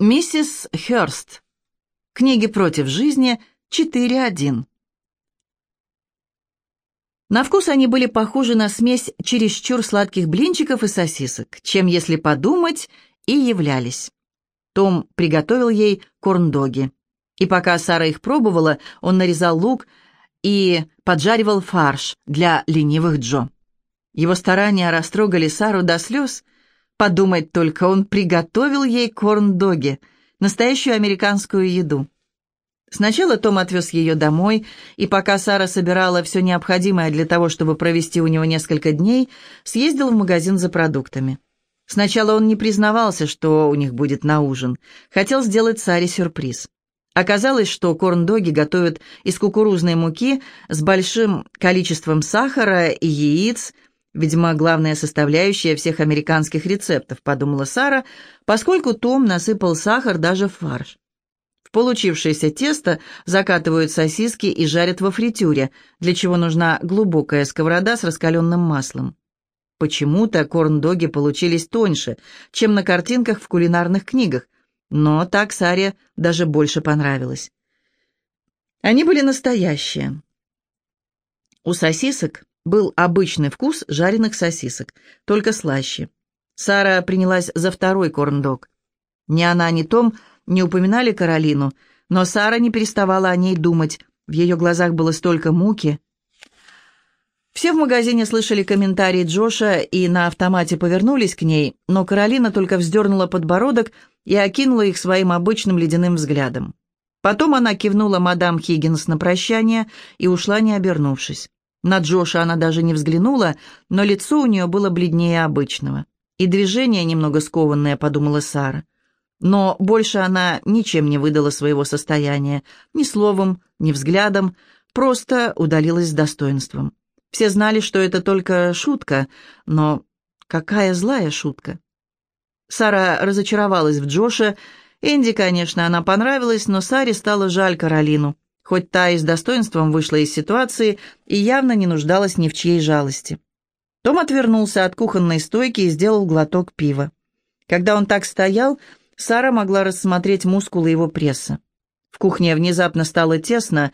Миссис Хёрст. Книги против жизни 4.1. На вкус они были похожи на смесь чересчур сладких блинчиков и сосисок, чем, если подумать, и являлись. Том приготовил ей корн-доги. И пока Сара их пробовала, он нарезал лук и поджаривал фарш для ленивых Джо. Его старания растрогали Сару до слез. Подумать только, он приготовил ей корн-доги, настоящую американскую еду. Сначала Том отвез ее домой, и пока Сара собирала все необходимое для того, чтобы провести у него несколько дней, съездил в магазин за продуктами. Сначала он не признавался, что у них будет на ужин. Хотел сделать Саре сюрприз. Оказалось, что корн-доги готовят из кукурузной муки с большим количеством сахара и яиц, видимо, главная составляющая всех американских рецептов, подумала Сара, поскольку Том насыпал сахар даже в фарш. В получившееся тесто закатывают сосиски и жарят во фритюре, для чего нужна глубокая сковорода с раскаленным маслом. Почему-то корн-доги получились тоньше, чем на картинках в кулинарных книгах, но так Саре даже больше понравилось. Они были настоящие. У сосисок был обычный вкус жареных сосисок, только слаще. Сара принялась за второй корн-дог. Ни она, ни Том не упоминали Каролину, но Сара не переставала о ней думать. В ее глазах было столько муки. Все в магазине слышали комментарии Джоша и на автомате повернулись к ней, но Каролина только вздернула подбородок и окинула их своим обычным ледяным взглядом. Потом она кивнула мадам Хиггинс на прощание и ушла, не обернувшись. На Джоша она даже не взглянула, но лицо у нее было бледнее обычного. И движение немного скованное, подумала Сара. Но больше она ничем не выдала своего состояния, ни словом, ни взглядом, просто удалилась с достоинством. Все знали, что это только шутка, но какая злая шутка. Сара разочаровалась в Джоше. Энди, конечно, она понравилась, но Саре стало жаль Каролину, хоть та и с достоинством вышла из ситуации и явно не нуждалась ни в чьей жалости. Том отвернулся от кухонной стойки и сделал глоток пива. Когда он так стоял, Сара могла рассмотреть мускулы его пресса. В кухне внезапно стало тесно,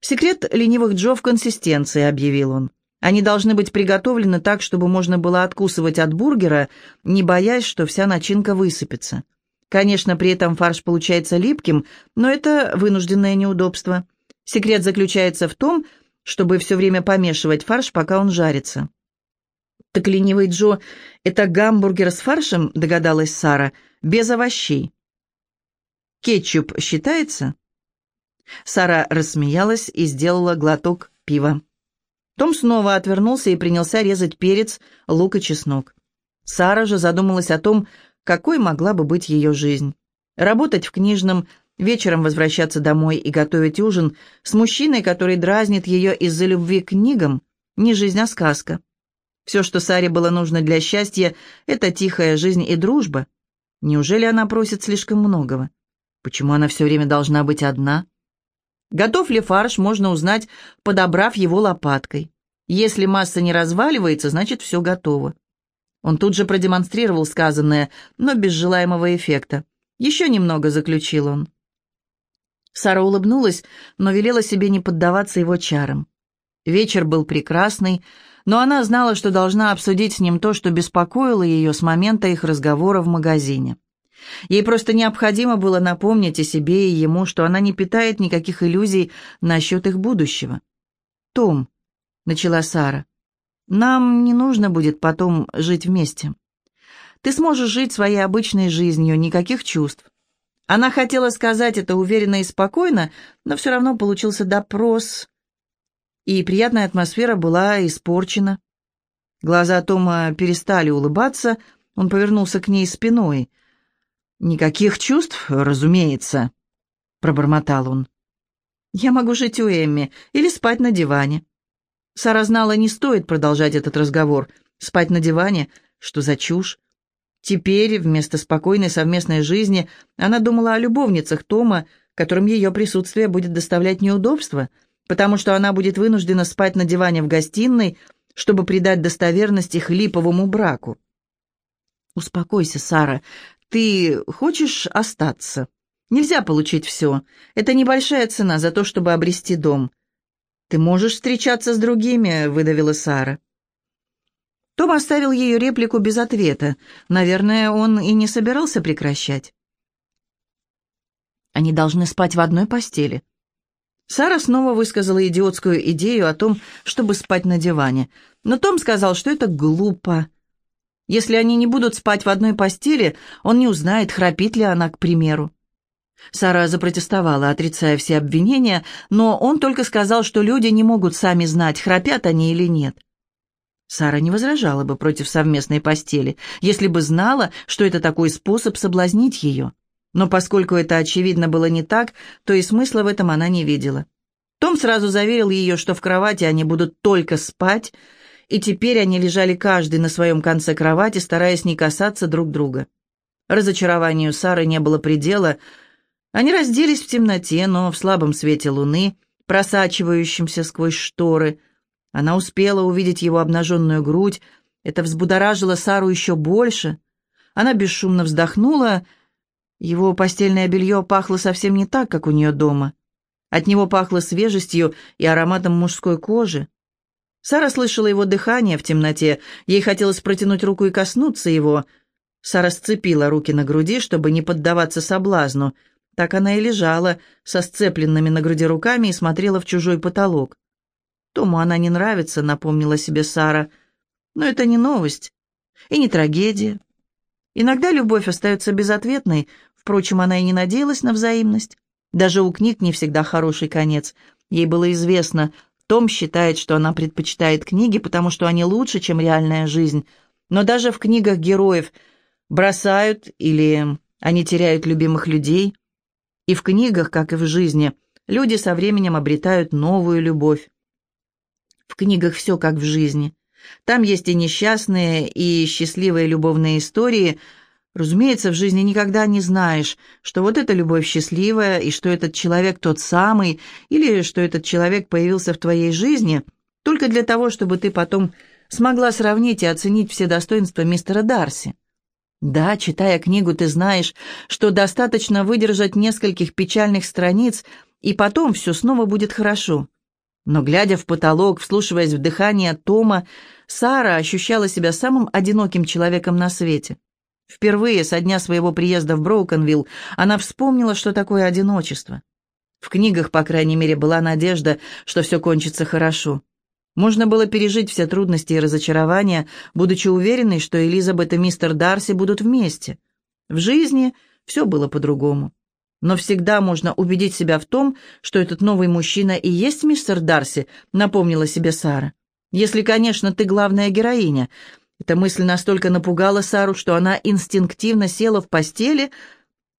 «Секрет ленивых Джо в консистенции», — объявил он. «Они должны быть приготовлены так, чтобы можно было откусывать от бургера, не боясь, что вся начинка высыпется. Конечно, при этом фарш получается липким, но это вынужденное неудобство. Секрет заключается в том, чтобы все время помешивать фарш, пока он жарится». «Так ленивый Джо — это гамбургер с фаршем?» — догадалась Сара. «Без овощей». «Кетчуп считается?» Сара рассмеялась и сделала глоток пива. Том снова отвернулся и принялся резать перец, лук и чеснок. Сара же задумалась о том, какой могла бы быть ее жизнь. Работать в книжном, вечером возвращаться домой и готовить ужин с мужчиной, который дразнит ее из-за любви к книгам, не жизнь, а сказка. Все, что Саре было нужно для счастья, это тихая жизнь и дружба. Неужели она просит слишком многого? Почему она все время должна быть одна? Готов ли фарш, можно узнать, подобрав его лопаткой. Если масса не разваливается, значит все готово. Он тут же продемонстрировал сказанное, но без желаемого эффекта. «Еще немного», — заключил он. Сара улыбнулась, но велела себе не поддаваться его чарам. Вечер был прекрасный, но она знала, что должна обсудить с ним то, что беспокоило ее с момента их разговора в магазине. Ей просто необходимо было напомнить о себе и ему, что она не питает никаких иллюзий насчет их будущего. «Том», — начала Сара, — «нам не нужно будет потом жить вместе. Ты сможешь жить своей обычной жизнью, никаких чувств». Она хотела сказать это уверенно и спокойно, но все равно получился допрос, и приятная атмосфера была испорчена. Глаза Тома перестали улыбаться, он повернулся к ней спиной — «Никаких чувств, разумеется», — пробормотал он. «Я могу жить у Эмми или спать на диване». Сара знала, не стоит продолжать этот разговор. Спать на диване? Что за чушь? Теперь, вместо спокойной совместной жизни, она думала о любовницах Тома, которым ее присутствие будет доставлять неудобства, потому что она будет вынуждена спать на диване в гостиной, чтобы придать достоверность их липовому браку. «Успокойся, Сара. Ты хочешь остаться? Нельзя получить все. Это небольшая цена за то, чтобы обрести дом. Ты можешь встречаться с другими, выдавила Сара. Том оставил ее реплику без ответа. Наверное, он и не собирался прекращать. Они должны спать в одной постели. Сара снова высказала идиотскую идею о том, чтобы спать на диване. Но Том сказал, что это глупо. Если они не будут спать в одной постели, он не узнает, храпит ли она, к примеру. Сара запротестовала, отрицая все обвинения, но он только сказал, что люди не могут сами знать, храпят они или нет. Сара не возражала бы против совместной постели, если бы знала, что это такой способ соблазнить ее. Но поскольку это, очевидно, было не так, то и смысла в этом она не видела. Том сразу заверил ее, что в кровати они будут только спать, и теперь они лежали каждый на своем конце кровати, стараясь не касаться друг друга. Разочарованию Сары не было предела, они разделись в темноте, но в слабом свете луны, просачивающемся сквозь шторы. Она успела увидеть его обнаженную грудь. Это взбудоражило Сару еще больше. Она бесшумно вздохнула. Его постельное белье пахло совсем не так, как у нее дома. От него пахло свежестью и ароматом мужской кожи. Сара слышала его дыхание в темноте. Ей хотелось протянуть руку и коснуться его. Сара сцепила руки на груди, чтобы не поддаваться соблазну — так она и лежала, со сцепленными на груди руками и смотрела в чужой потолок. «Тому она не нравится», — напомнила себе Сара. «Но это не новость и не трагедия. Иногда любовь остается безответной, впрочем, она и не надеялась на взаимность. Даже у книг не всегда хороший конец. Ей было известно, том считает, что она предпочитает книги, потому что они лучше, чем реальная жизнь. Но даже в книгах героев бросают или они теряют любимых людей — и в книгах, как и в жизни, люди со временем обретают новую любовь. В книгах все как в жизни. Там есть и несчастные, и счастливые любовные истории. Разумеется, в жизни никогда не знаешь, что вот эта любовь счастливая, и что этот человек тот самый, или что этот человек появился в твоей жизни только для того, чтобы ты потом смогла сравнить и оценить все достоинства мистера Дарси. Да, читая книгу, ты знаешь, что достаточно выдержать нескольких печальных страниц, и потом все снова будет хорошо. Но, глядя в потолок, вслушиваясь в дыхание Тома, Сара ощущала себя самым одиноким человеком на свете. Впервые со дня своего приезда в Броукенвилл она вспомнила, что такое одиночество. В книгах, по крайней мере, была надежда, что все кончится хорошо. Можно было пережить все трудности и разочарования, будучи уверенной, что Элизабет и мистер Дарси будут вместе. В жизни все было по-другому. Но всегда можно убедить себя в том, что этот новый мужчина и есть мистер Дарси, напомнила себе Сара. Если, конечно, ты главная героиня. Эта мысль настолько напугала Сару, что она инстинктивно села в постели.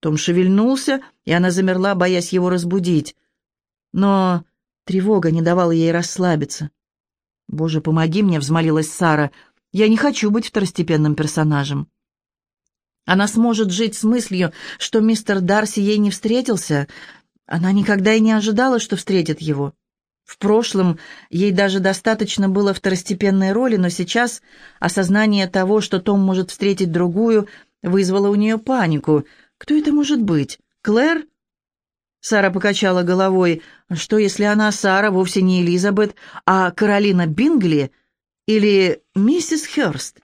Том шевельнулся, и она замерла, боясь его разбудить. Но тревога не давала ей расслабиться. «Боже, помоги мне!» — взмолилась Сара. «Я не хочу быть второстепенным персонажем». Она сможет жить с мыслью, что мистер Дарси ей не встретился. Она никогда и не ожидала, что встретит его. В прошлом ей даже достаточно было второстепенной роли, но сейчас осознание того, что Том может встретить другую, вызвало у нее панику. Кто это может быть? Клэр? Сара покачала головой. Что, если она, Сара, вовсе не Элизабет, а Каролина Бингли или миссис Хёрст?